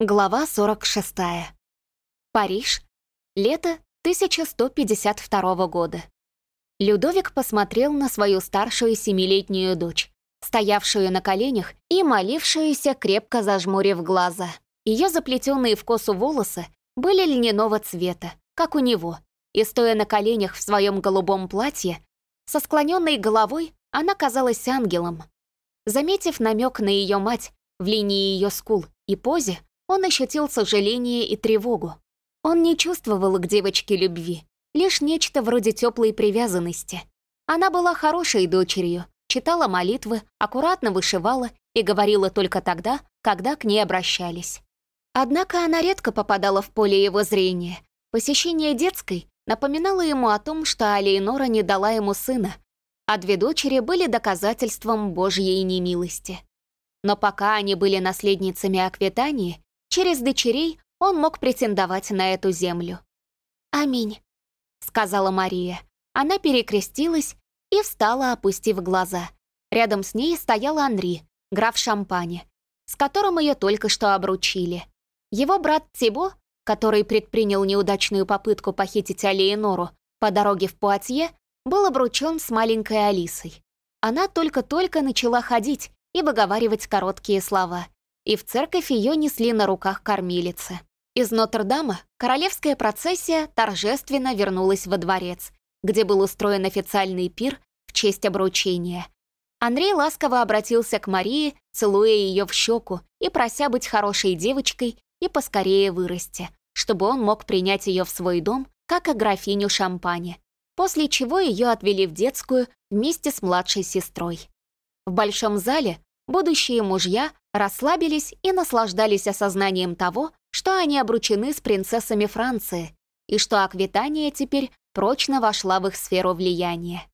Глава 46. Париж. Лето 1152 года. Людовик посмотрел на свою старшую семилетнюю дочь, стоявшую на коленях и молившуюся, крепко зажмурив глаза. Ее заплетенные в косу волосы были льняного цвета, как у него, и, стоя на коленях в своем голубом платье, со склоненной головой она казалась ангелом. Заметив намек на ее мать в линии ее скул и позе, он ощутил сожаление и тревогу. Он не чувствовал к девочке любви, лишь нечто вроде теплой привязанности. Она была хорошей дочерью, читала молитвы, аккуратно вышивала и говорила только тогда, когда к ней обращались. Однако она редко попадала в поле его зрения. Посещение детской напоминало ему о том, что Алиенора не дала ему сына, а две дочери были доказательством Божьей немилости. Но пока они были наследницами Аквитании, Через дочерей он мог претендовать на эту землю. «Аминь», — сказала Мария. Она перекрестилась и встала, опустив глаза. Рядом с ней стоял Анри, граф Шампани, с которым ее только что обручили. Его брат Тибо, который предпринял неудачную попытку похитить Алиенору по дороге в Пуатье, был обручен с маленькой Алисой. Она только-только начала ходить и выговаривать короткие слова — и в церковь ее несли на руках кормилицы. Из Нотр-Дама королевская процессия торжественно вернулась во дворец, где был устроен официальный пир в честь обручения. Андрей ласково обратился к Марии, целуя ее в щеку и прося быть хорошей девочкой и поскорее вырасти, чтобы он мог принять ее в свой дом, как и графиню шампани, после чего ее отвели в детскую вместе с младшей сестрой. В большом зале будущие мужья расслабились и наслаждались осознанием того, что они обручены с принцессами Франции и что Аквитания теперь прочно вошла в их сферу влияния.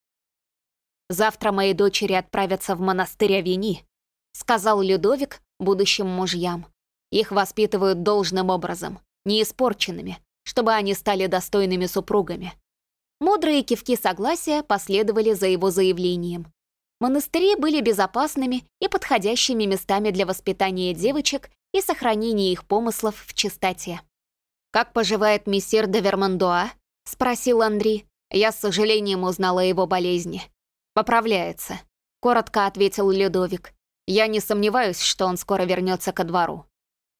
«Завтра мои дочери отправятся в монастырь Авени», сказал Людовик будущим мужьям. «Их воспитывают должным образом, не испорченными, чтобы они стали достойными супругами». Мудрые кивки согласия последовали за его заявлением, Монастыри были безопасными и подходящими местами для воспитания девочек и сохранения их помыслов в чистоте. «Как поживает мессир де Вермандуа?» — спросил Андри. Я с сожалением узнала о его болезни. «Поправляется», — коротко ответил Людовик. «Я не сомневаюсь, что он скоро вернется ко двору».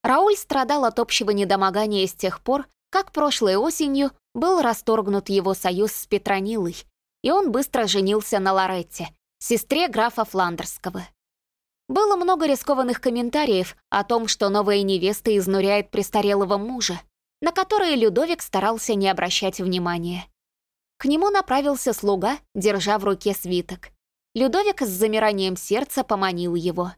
Рауль страдал от общего недомогания с тех пор, как прошлой осенью был расторгнут его союз с Петронилой, и он быстро женился на Лоретте, сестре графа Фландерского. Было много рискованных комментариев о том, что новая невеста изнуряет престарелого мужа, на которые Людовик старался не обращать внимания. К нему направился слуга, держа в руке свиток. Людовик с замиранием сердца поманил его.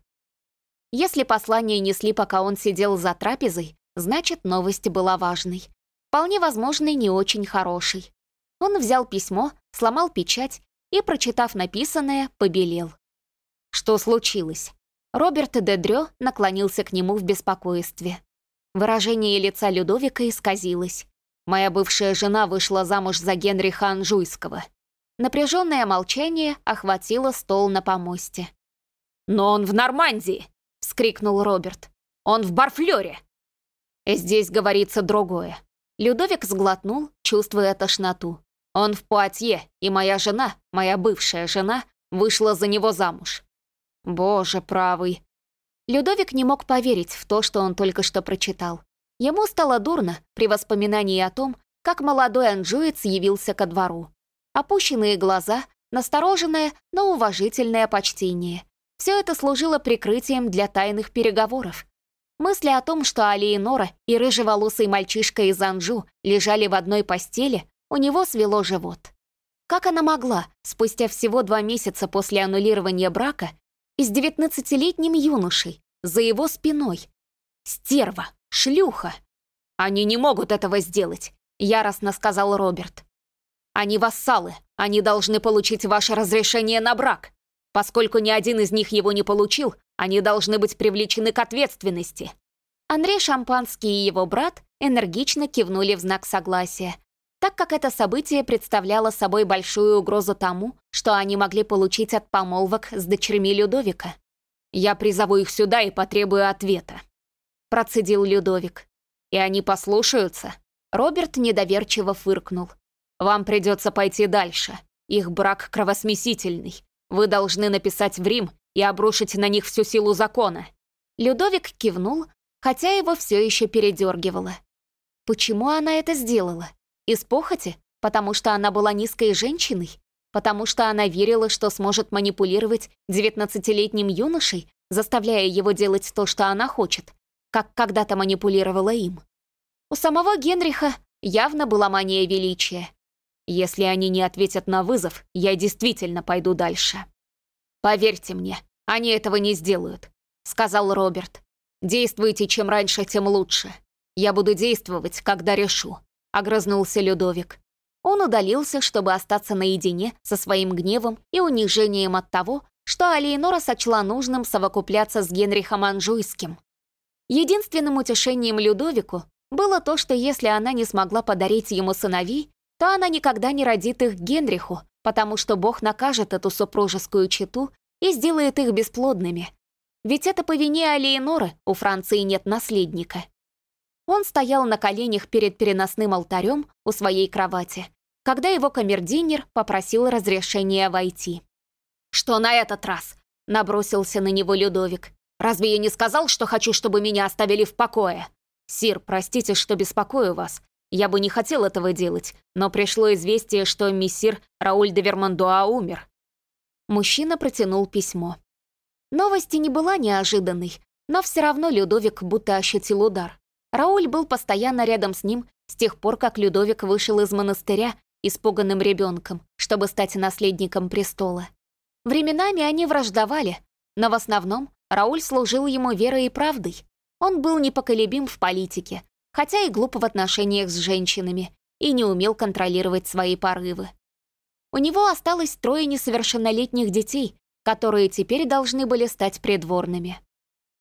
Если послание несли, пока он сидел за трапезой, значит, новость была важной. Вполне возможно, не очень хорошей. Он взял письмо, сломал печать и, прочитав написанное, побелел. Что случилось? Роберт Дедрё наклонился к нему в беспокойстве. Выражение лица Людовика исказилось. «Моя бывшая жена вышла замуж за Генриха Анжуйского». Напряженное молчание охватило стол на помосте. «Но он в Нормандии!» — вскрикнул Роберт. «Он в Барфлёре!» Здесь говорится другое. Людовик сглотнул, чувствуя тошноту. Он в Пуатье, и моя жена, моя бывшая жена, вышла за него замуж. Боже правый. Людовик не мог поверить в то, что он только что прочитал. Ему стало дурно при воспоминании о том, как молодой анжуец явился ко двору. Опущенные глаза, настороженное, но уважительное почтение. Все это служило прикрытием для тайных переговоров. Мысли о том, что Алиенора и рыжеволосый мальчишка из Анжу лежали в одной постели, у него свело живот. Как она могла, спустя всего два месяца после аннулирования брака, и с девятнадцатилетним юношей, за его спиной? Стерва, шлюха. «Они не могут этого сделать», — яростно сказал Роберт. «Они вассалы, они должны получить ваше разрешение на брак. Поскольку ни один из них его не получил, они должны быть привлечены к ответственности». Андрей Шампанский и его брат энергично кивнули в знак согласия, так как это событие представляло собой большую угрозу тому, что они могли получить от помолвок с дочерьми Людовика. «Я призову их сюда и потребую ответа». — процедил Людовик. «И они послушаются?» Роберт недоверчиво фыркнул. «Вам придется пойти дальше. Их брак кровосмесительный. Вы должны написать в Рим и обрушить на них всю силу закона». Людовик кивнул, хотя его все еще передергивало. Почему она это сделала? Из похоти? Потому что она была низкой женщиной? Потому что она верила, что сможет манипулировать девятнадцатилетним юношей, заставляя его делать то, что она хочет, как когда-то манипулировала им? У самого Генриха явно была мания величия. Если они не ответят на вызов, я действительно пойду дальше. «Поверьте мне, они этого не сделают», — сказал Роберт. «Действуйте чем раньше, тем лучше. Я буду действовать, когда решу», — огрызнулся Людовик. Он удалился, чтобы остаться наедине со своим гневом и унижением от того, что Алиенора сочла нужным совокупляться с Генрихом Анжуйским. Единственным утешением Людовику было то, что если она не смогла подарить ему сыновей, то она никогда не родит их Генриху, потому что Бог накажет эту супружескую чету и сделает их бесплодными. Ведь это по вине Алиеноры у Франции нет наследника. Он стоял на коленях перед переносным алтарем у своей кровати, когда его камердинер попросил разрешения войти. «Что на этот раз?» — набросился на него Людовик. «Разве я не сказал, что хочу, чтобы меня оставили в покое?» «Сир, простите, что беспокою вас. Я бы не хотел этого делать, но пришло известие, что мессир Рауль де Вермандуа умер». Мужчина протянул письмо. Новость не была неожиданной, но все равно Людовик будто ощутил удар. Рауль был постоянно рядом с ним с тех пор, как Людовик вышел из монастыря испуганным ребенком, чтобы стать наследником престола. Временами они враждовали, но в основном Рауль служил ему верой и правдой. Он был непоколебим в политике, хотя и глуп в отношениях с женщинами, и не умел контролировать свои порывы. У него осталось трое несовершеннолетних детей, которые теперь должны были стать придворными.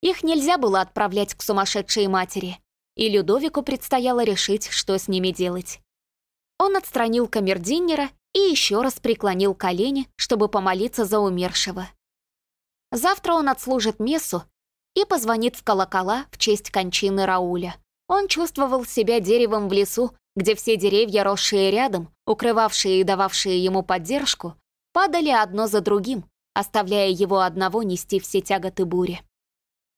Их нельзя было отправлять к сумасшедшей матери, и Людовику предстояло решить, что с ними делать. Он отстранил камердинера и еще раз преклонил колени, чтобы помолиться за умершего. Завтра он отслужит мессу и позвонит в колокола в честь кончины Рауля. Он чувствовал себя деревом в лесу, где все деревья, росшие рядом, укрывавшие и дававшие ему поддержку, падали одно за другим, оставляя его одного нести все тяготы бури.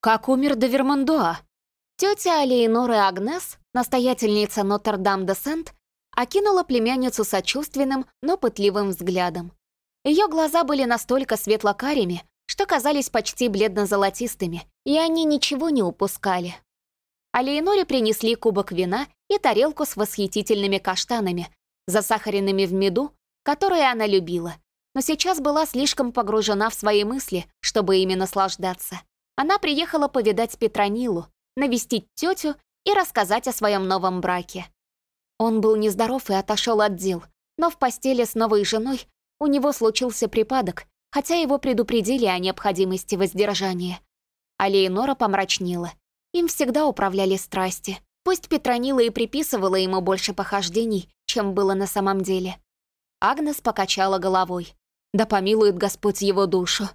Как умер Довермандуа? Тетя Алиенора Агнес, настоятельница Нотр-Дам-де-Сент, окинула племянницу сочувственным, но пытливым взглядом. Ее глаза были настолько светло-карими, что казались почти бледно-золотистыми, и они ничего не упускали. А Леоноре принесли кубок вина и тарелку с восхитительными каштанами, засахаренными в меду, которые она любила, но сейчас была слишком погружена в свои мысли, чтобы ими наслаждаться. Она приехала повидать Петронилу, навестить тетю и рассказать о своем новом браке. Он был нездоров и отошел от дел, но в постели с новой женой у него случился припадок, хотя его предупредили о необходимости воздержания. А Леонора помрачнела. Им всегда управляли страсти. Пусть Петронила и приписывала ему больше похождений, чем было на самом деле. Агнес покачала головой. «Да помилует Господь его душу».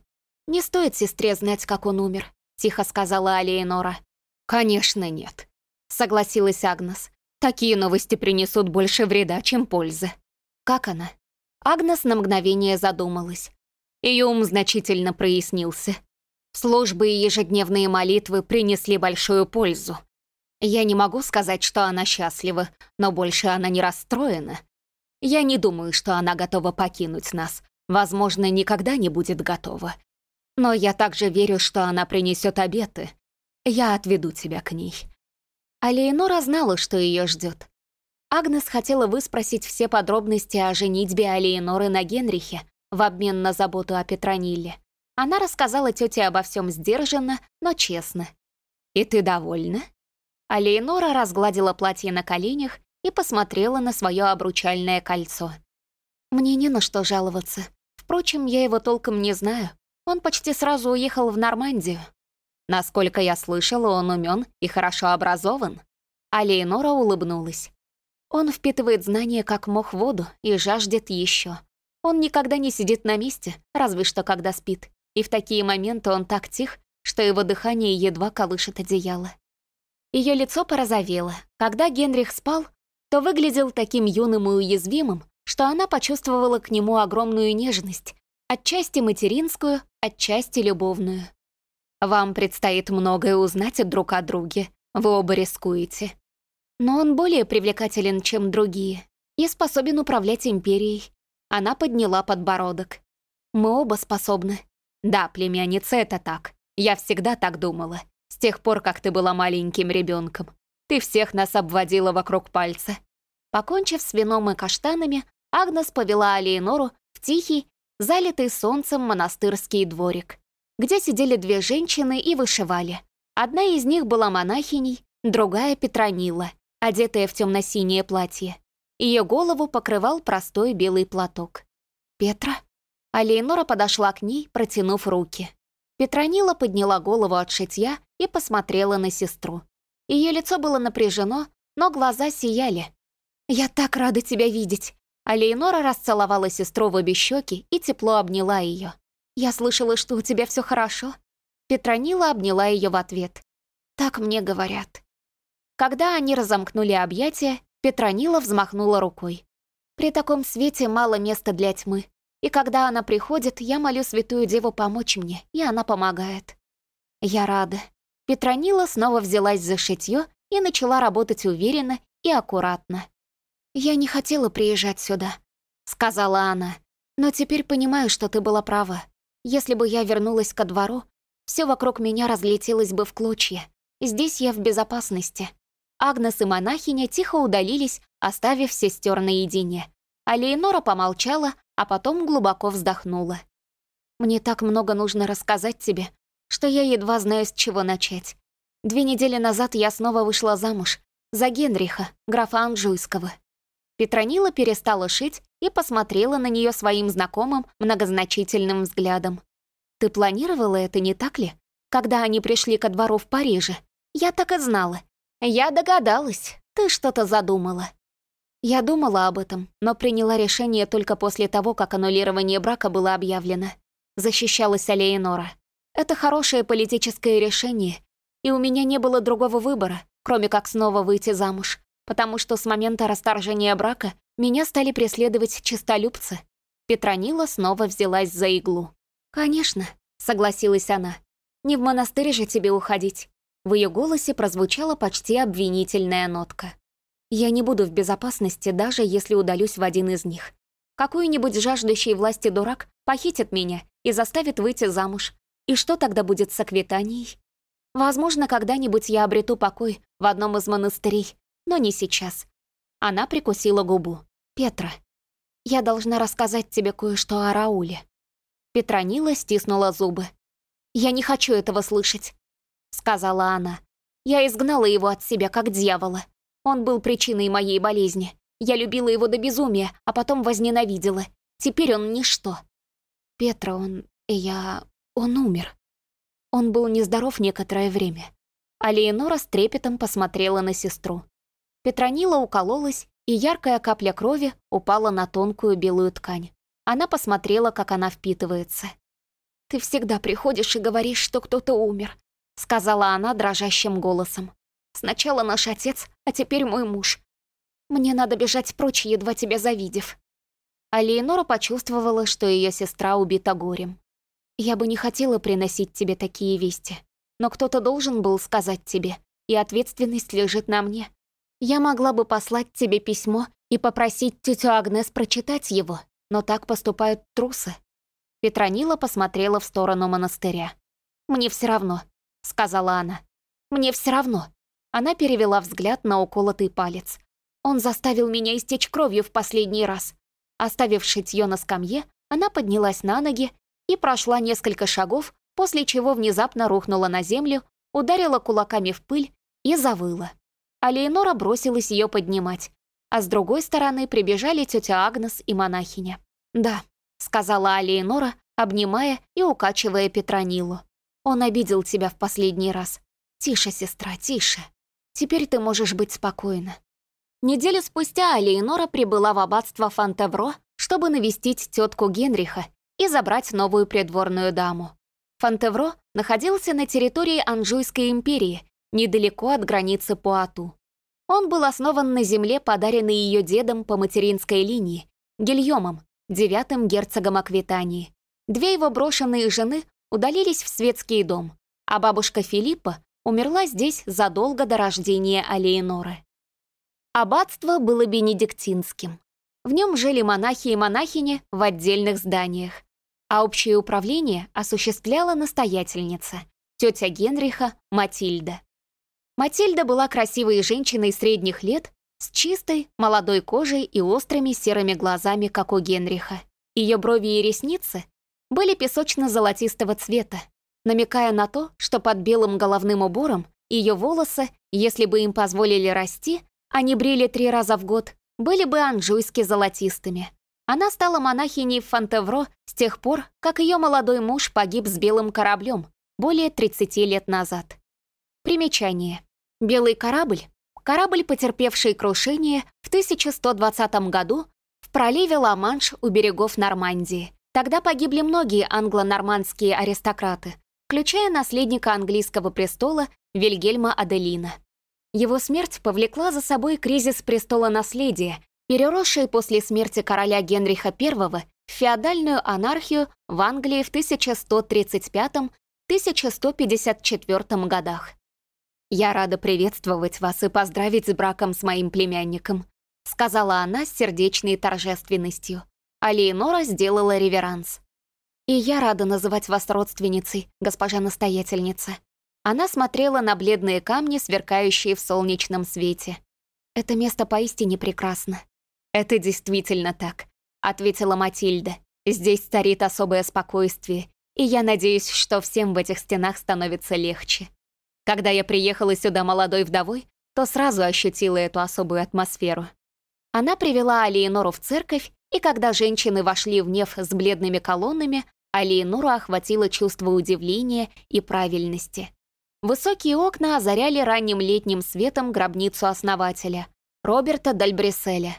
«Не стоит сестре знать, как он умер», — тихо сказала Алиенора. «Конечно нет», — согласилась Агнес. «Такие новости принесут больше вреда, чем пользы». «Как она?» Агнес на мгновение задумалась. Ее ум значительно прояснился. Службы и ежедневные молитвы принесли большую пользу. Я не могу сказать, что она счастлива, но больше она не расстроена. Я не думаю, что она готова покинуть нас. Возможно, никогда не будет готова. Но я также верю, что она принесет обеты. Я отведу тебя к ней». А Леонора знала, что ее ждет. Агнес хотела выспросить все подробности о женитьбе Алиеноры на Генрихе в обмен на заботу о Петронилле. Она рассказала тете обо всем сдержанно, но честно. «И ты довольна?» А разгладила платье на коленях и посмотрела на свое обручальное кольцо. «Мне не на что жаловаться. Впрочем, я его толком не знаю. Он почти сразу уехал в Нормандию. Насколько я слышала, он умен и хорошо образован». А Леонора улыбнулась. Он впитывает знания как мох воду и жаждет еще. Он никогда не сидит на месте, разве что когда спит и в такие моменты он так тих, что его дыхание едва колышет одеяло. Ее лицо порозовело. Когда Генрих спал, то выглядел таким юным и уязвимым, что она почувствовала к нему огромную нежность, отчасти материнскую, отчасти любовную. Вам предстоит многое узнать друг о друге, вы оба рискуете. Но он более привлекателен, чем другие, и способен управлять империей. Она подняла подбородок. Мы оба способны. Да, племянница, это так. Я всегда так думала. С тех пор, как ты была маленьким ребенком. Ты всех нас обводила вокруг пальца. Покончив с вином и каштанами, Агнес повела Алиенору в тихий, залитый солнцем монастырский дворик, где сидели две женщины и вышивали. Одна из них была монахиней, другая — Петронила, одетая в темно-синее платье. Ее голову покрывал простой белый платок. «Петра?» Алиенора подошла к ней, протянув руки. Петронила подняла голову от шитья и посмотрела на сестру. Ее лицо было напряжено, но глаза сияли. «Я так рада тебя видеть!» А Лейнора расцеловала сестру в обе щеки и тепло обняла ее. «Я слышала, что у тебя все хорошо». Петронила обняла ее в ответ. «Так мне говорят». Когда они разомкнули объятия, Петронила взмахнула рукой. «При таком свете мало места для тьмы. И когда она приходит, я молю Святую Деву помочь мне, и она помогает». «Я рада». Петронила снова взялась за шитье и начала работать уверенно и аккуратно. «Я не хотела приезжать сюда», — сказала она. «Но теперь понимаю, что ты была права. Если бы я вернулась ко двору, все вокруг меня разлетелось бы в клочья. Здесь я в безопасности». Агнес и монахиня тихо удалились, оставив сестер наедине. А Леонора помолчала, а потом глубоко вздохнула. «Мне так много нужно рассказать тебе, что я едва знаю, с чего начать. Две недели назад я снова вышла замуж за Генриха, графа Анжуйского. Петронила перестала шить и посмотрела на нее своим знакомым многозначительным взглядом. «Ты планировала это, не так ли? Когда они пришли ко двору в Париже? Я так и знала. Я догадалась. Ты что-то задумала». Я думала об этом, но приняла решение только после того, как аннулирование брака было объявлено. Защищалась Алеинора. Это хорошее политическое решение, и у меня не было другого выбора, кроме как снова выйти замуж потому что с момента расторжения брака меня стали преследовать чистолюбцы. Петронила снова взялась за иглу. «Конечно», — согласилась она. «Не в монастырь же тебе уходить». В ее голосе прозвучала почти обвинительная нотка. «Я не буду в безопасности, даже если удалюсь в один из них. Какой-нибудь жаждущий власти дурак похитит меня и заставит выйти замуж. И что тогда будет с Аквитанией? Возможно, когда-нибудь я обрету покой в одном из монастырей, но не сейчас. Она прикусила губу. «Петра, я должна рассказать тебе кое-что о Рауле». Петронила стиснула зубы. «Я не хочу этого слышать», — сказала она. «Я изгнала его от себя, как дьявола. Он был причиной моей болезни. Я любила его до безумия, а потом возненавидела. Теперь он ничто». «Петра, он... я... он умер. Он был нездоров некоторое время». А Леонора с трепетом посмотрела на сестру. Петронила укололась, и яркая капля крови упала на тонкую белую ткань. Она посмотрела, как она впитывается. «Ты всегда приходишь и говоришь, что кто-то умер», — сказала она дрожащим голосом. «Сначала наш отец, а теперь мой муж. Мне надо бежать прочь, едва тебя завидев». А Леонора почувствовала, что ее сестра убита горем. «Я бы не хотела приносить тебе такие вести, но кто-то должен был сказать тебе, и ответственность лежит на мне. Я могла бы послать тебе письмо и попросить тетю Агнес прочитать его, но так поступают трусы». Петронила посмотрела в сторону монастыря. «Мне все равно», — сказала она. «Мне все равно». Она перевела взгляд на уколотый палец. Он заставил меня истечь кровью в последний раз. Оставив шитьё на скамье, она поднялась на ноги и прошла несколько шагов, после чего внезапно рухнула на землю, ударила кулаками в пыль и завыла а Леонора бросилась ее поднимать, а с другой стороны прибежали тетя Агнес и монахиня. «Да», — сказала Алиенора, обнимая и укачивая Петронилу. «Он обидел тебя в последний раз. Тише, сестра, тише. Теперь ты можешь быть спокойна». Неделю спустя Алиенора прибыла в аббатство Фонтевро, чтобы навестить тетку Генриха и забрать новую придворную даму. Фонтевро находился на территории Анжуйской империи недалеко от границы Пуату. Он был основан на земле, подаренной ее дедом по материнской линии, Гильомом, девятым герцогом Аквитании. Две его брошенные жены удалились в светский дом, а бабушка Филиппа умерла здесь задолго до рождения Алеиноры. Аббатство было бенедиктинским. В нем жили монахи и монахини в отдельных зданиях, а общее управление осуществляла настоятельница, тетя Генриха Матильда. Матильда была красивой женщиной средних лет, с чистой, молодой кожей и острыми серыми глазами, как у Генриха. Ее брови и ресницы были песочно-золотистого цвета, намекая на то, что под белым головным убором ее волосы, если бы им позволили расти, они брили три раза в год, были бы анжуйски золотистыми. Она стала монахиней в Фонтевро с тех пор, как ее молодой муж погиб с белым кораблем более 30 лет назад. Примечание. Белый корабль — корабль, потерпевший крушение в 1120 году в проливе Ла-Манш у берегов Нормандии. Тогда погибли многие англо-нормандские аристократы, включая наследника английского престола Вильгельма Аделина. Его смерть повлекла за собой кризис престола наследия, переросший после смерти короля Генриха I в феодальную анархию в Англии в 1135-1154 годах. «Я рада приветствовать вас и поздравить с браком с моим племянником», сказала она с сердечной торжественностью. А Леонора сделала реверанс. «И я рада называть вас родственницей, госпожа настоятельница», она смотрела на бледные камни, сверкающие в солнечном свете. «Это место поистине прекрасно». «Это действительно так», — ответила Матильда. «Здесь царит особое спокойствие, и я надеюсь, что всем в этих стенах становится легче. Когда я приехала сюда молодой вдовой, то сразу ощутила эту особую атмосферу. Она привела Алиенору в церковь, и когда женщины вошли в неф с бледными колоннами, Алиенору охватило чувство удивления и правильности. Высокие окна озаряли ранним летним светом гробницу основателя, Роберта Дальбриселя.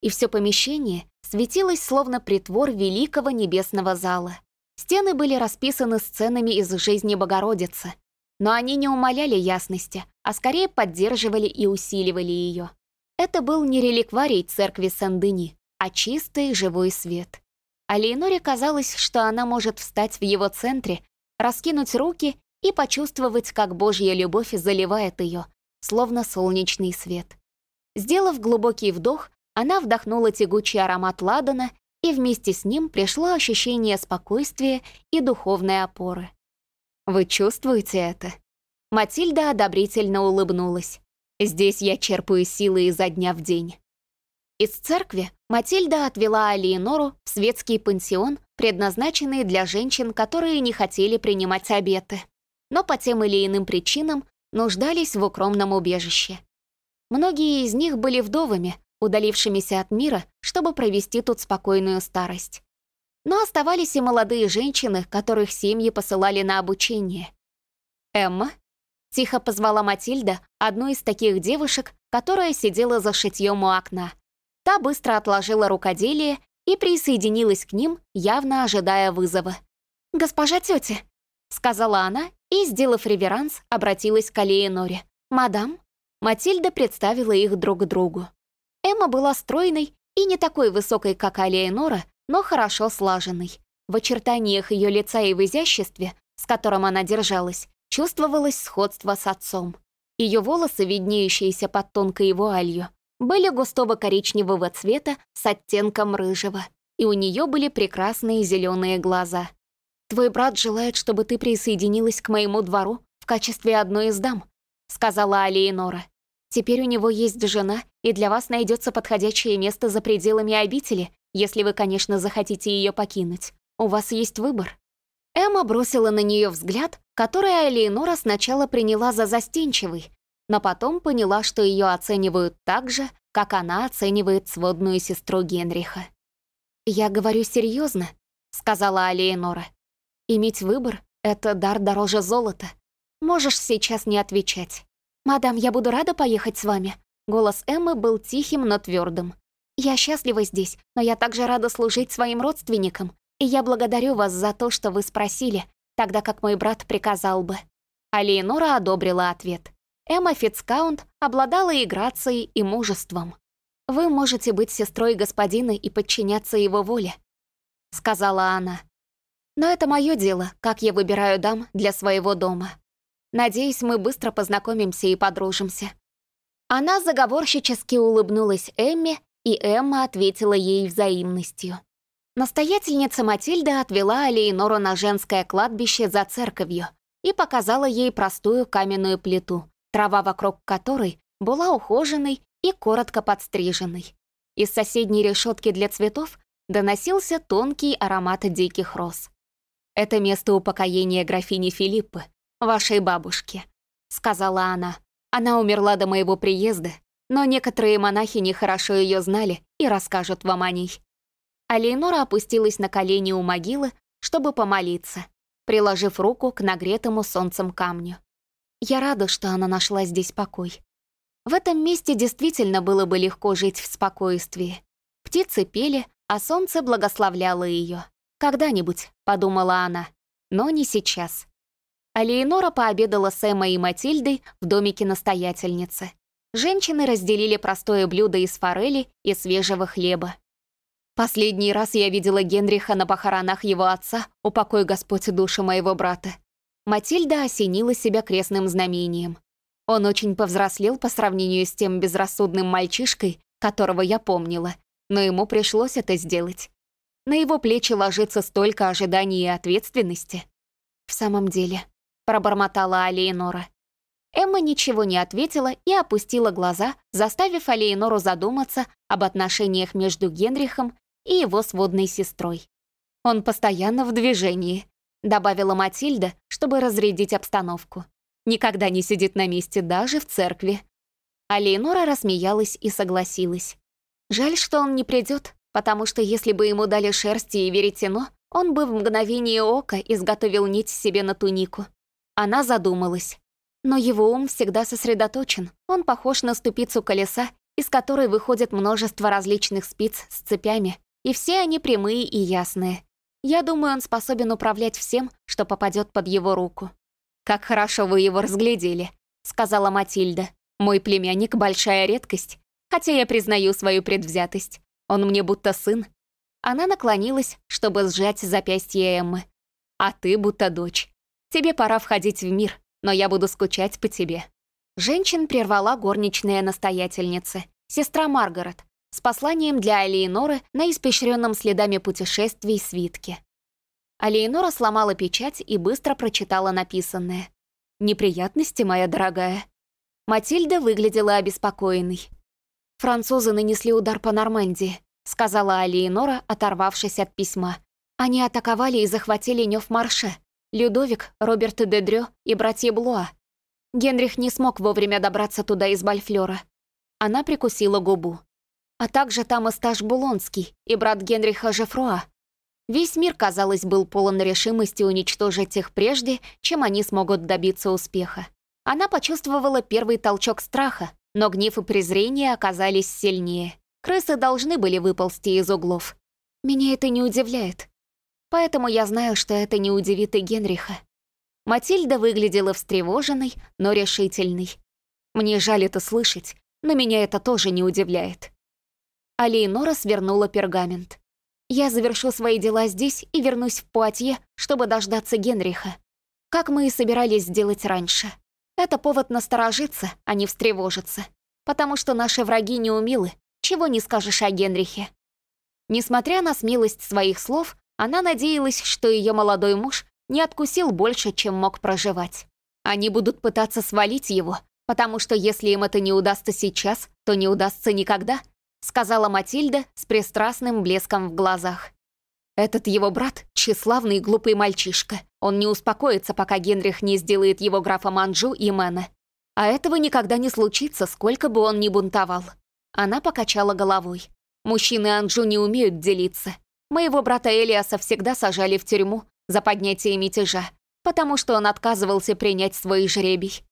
И все помещение светилось словно притвор великого небесного зала. Стены были расписаны сценами из жизни Богородицы, но они не умаляли ясности, а скорее поддерживали и усиливали ее. Это был не реликварий церкви Сен-Дени, а чистый живой свет. А Лейноре казалось, что она может встать в его центре, раскинуть руки и почувствовать, как Божья любовь заливает ее, словно солнечный свет. Сделав глубокий вдох, она вдохнула тягучий аромат ладана, и вместе с ним пришло ощущение спокойствия и духовной опоры. «Вы чувствуете это?» Матильда одобрительно улыбнулась. «Здесь я черпаю силы изо дня в день». Из церкви Матильда отвела Алиенору в светский пансион, предназначенный для женщин, которые не хотели принимать обеты но по тем или иным причинам нуждались в укромном убежище. Многие из них были вдовами, удалившимися от мира, чтобы провести тут спокойную старость. Но оставались и молодые женщины, которых семьи посылали на обучение. «Эмма?» — тихо позвала Матильда, одну из таких девушек, которая сидела за шитьем у окна. Та быстро отложила рукоделие и присоединилась к ним, явно ожидая вызова. «Госпожа тетя», — сказала она и, сделав реверанс, обратилась к Алееноре. «Мадам?» Матильда представила их друг другу. Эмма была стройной и не такой высокой, как Алеенора, но хорошо слаженной. В очертаниях ее лица и в изяществе, с которым она держалась, чувствовалось сходство с отцом. Ее волосы, виднеющиеся под тонкой вуалью, были густого коричневого цвета с оттенком рыжего, и у нее были прекрасные зеленые глаза. «Твой брат желает, чтобы ты присоединилась к моему двору в качестве одной из дам», — сказала Алиенора. «Теперь у него есть жена, и для вас найдется подходящее место за пределами обители, если вы, конечно, захотите ее покинуть. У вас есть выбор». Эмма бросила на нее взгляд, который Алиенора сначала приняла за застенчивый, но потом поняла, что ее оценивают так же, как она оценивает сводную сестру Генриха. «Я говорю серьезно, сказала Алиенора. Иметь выбор — это дар дороже золота. Можешь сейчас не отвечать. «Мадам, я буду рада поехать с вами». Голос Эммы был тихим, но твердым. «Я счастлива здесь, но я также рада служить своим родственникам, и я благодарю вас за то, что вы спросили, тогда как мой брат приказал бы». А одобрила ответ. Эмма Фицкаунт обладала и грацией, и мужеством. «Вы можете быть сестрой господина и подчиняться его воле», — сказала она. «Но это мое дело, как я выбираю дам для своего дома. Надеюсь, мы быстро познакомимся и подружимся». Она заговорщически улыбнулась Эмме, и Эмма ответила ей взаимностью. Настоятельница Матильда отвела Алейнору на женское кладбище за церковью и показала ей простую каменную плиту, трава вокруг которой была ухоженной и коротко подстриженной. Из соседней решетки для цветов доносился тонкий аромат диких роз. «Это место упокоения графини Филиппы, вашей бабушки», — сказала она. «Она умерла до моего приезда, но некоторые монахини хорошо ее знали и расскажут вам о ней». А Лейнора опустилась на колени у могилы, чтобы помолиться, приложив руку к нагретому солнцем камню. Я рада, что она нашла здесь покой. В этом месте действительно было бы легко жить в спокойствии. Птицы пели, а солнце благословляло ее. «Когда-нибудь», — подумала она, — «но не сейчас». А пообедала с Эммой и Матильдой в домике настоятельницы. Женщины разделили простое блюдо из форели и свежего хлеба. Последний раз я видела Генриха на похоронах его отца, упокой Господь душу моего брата. Матильда осенила себя крестным знамением. Он очень повзрослел по сравнению с тем безрассудным мальчишкой, которого я помнила, но ему пришлось это сделать. На его плечи ложится столько ожиданий и ответственности. «В самом деле», — пробормотала Алиенора. Эмма ничего не ответила и опустила глаза, заставив Алиенору задуматься об отношениях между Генрихом и его сводной сестрой. Он постоянно в движении, добавила Матильда, чтобы разрядить обстановку. Никогда не сидит на месте даже в церкви. А Лейнора рассмеялась и согласилась. Жаль, что он не придет, потому что если бы ему дали шерсти и веретено, он бы в мгновение ока изготовил нить себе на тунику. Она задумалась. Но его ум всегда сосредоточен. Он похож на ступицу колеса, из которой выходит множество различных спиц с цепями, и все они прямые и ясные. Я думаю, он способен управлять всем, что попадет под его руку. «Как хорошо вы его разглядели», — сказала Матильда. «Мой племянник — большая редкость, хотя я признаю свою предвзятость. Он мне будто сын». Она наклонилась, чтобы сжать запястье Эммы. «А ты будто дочь. Тебе пора входить в мир, но я буду скучать по тебе». Женщин прервала горничная настоятельница, сестра Маргарет, с посланием для Алиеноры на испещренном следами путешествий свитке. Алиенора сломала печать и быстро прочитала написанное. «Неприятности, моя дорогая». Матильда выглядела обеспокоенной. «Французы нанесли удар по Нормандии», — сказала Алиенора, оторвавшись от письма. «Они атаковали и захватили Нёв-Марше. Людовик, Роберт де Дрё и братья Блуа. Генрих не смог вовремя добраться туда из Бальфлёра». Она прикусила губу а также там Эстаж Булонский и брат Генриха Жефруа. Весь мир, казалось, был полон решимости уничтожить их прежде, чем они смогут добиться успеха. Она почувствовала первый толчок страха, но гнев и презрение оказались сильнее. Крысы должны были выползти из углов. Меня это не удивляет. Поэтому я знаю, что это не удивит и Генриха. Матильда выглядела встревоженной, но решительной. Мне жаль это слышать, но меня это тоже не удивляет а Лейнора свернула пергамент. «Я завершу свои дела здесь и вернусь в Пуатье, чтобы дождаться Генриха. Как мы и собирались сделать раньше. Это повод насторожиться, а не встревожиться. Потому что наши враги неумилы, чего не скажешь о Генрихе». Несмотря на смелость своих слов, она надеялась, что ее молодой муж не откусил больше, чем мог проживать. Они будут пытаться свалить его, потому что если им это не удастся сейчас, то не удастся никогда, — сказала Матильда с пристрастным блеском в глазах. «Этот его брат — тщеславный и глупый мальчишка. Он не успокоится, пока Генрих не сделает его графа Манджу и Мэна. А этого никогда не случится, сколько бы он ни бунтовал». Она покачала головой. «Мужчины Анджу не умеют делиться. Моего брата Элиаса всегда сажали в тюрьму за поднятие мятежа, потому что он отказывался принять свой жребий.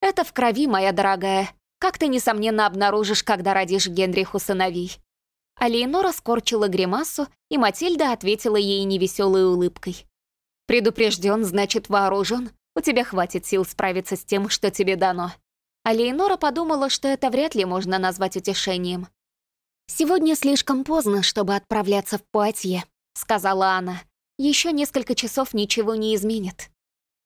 Это в крови, моя дорогая, как ты, несомненно, обнаружишь, когда родишь Генриху сыновей». А Леонора скорчила гримасу, и Матильда ответила ей невеселой улыбкой. «Предупрежден, значит вооружен. У тебя хватит сил справиться с тем, что тебе дано». а подумала, что это вряд ли можно назвать утешением. «Сегодня слишком поздно, чтобы отправляться в Пуатье», — сказала она. «Еще несколько часов ничего не изменит».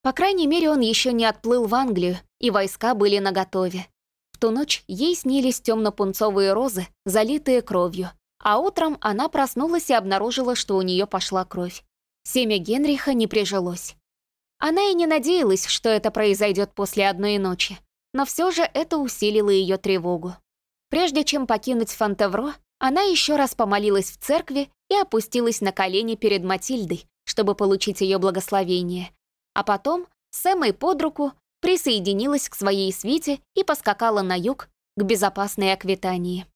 По крайней мере, он еще не отплыл в Англию, и войска были наготове. В ту ночь ей снились темно-пунцовые розы, залитые кровью, а утром она проснулась и обнаружила, что у нее пошла кровь. Семя Генриха не прижилось. Она и не надеялась, что это произойдет после одной ночи, но все же это усилило ее тревогу. Прежде чем покинуть Фонтевро, она еще раз помолилась в церкви и опустилась на колени перед Матильдой, чтобы получить ее благословение. А потом, с Эммой под руку, присоединилась к своей свите и поскакала на юг к безопасной Аквитании.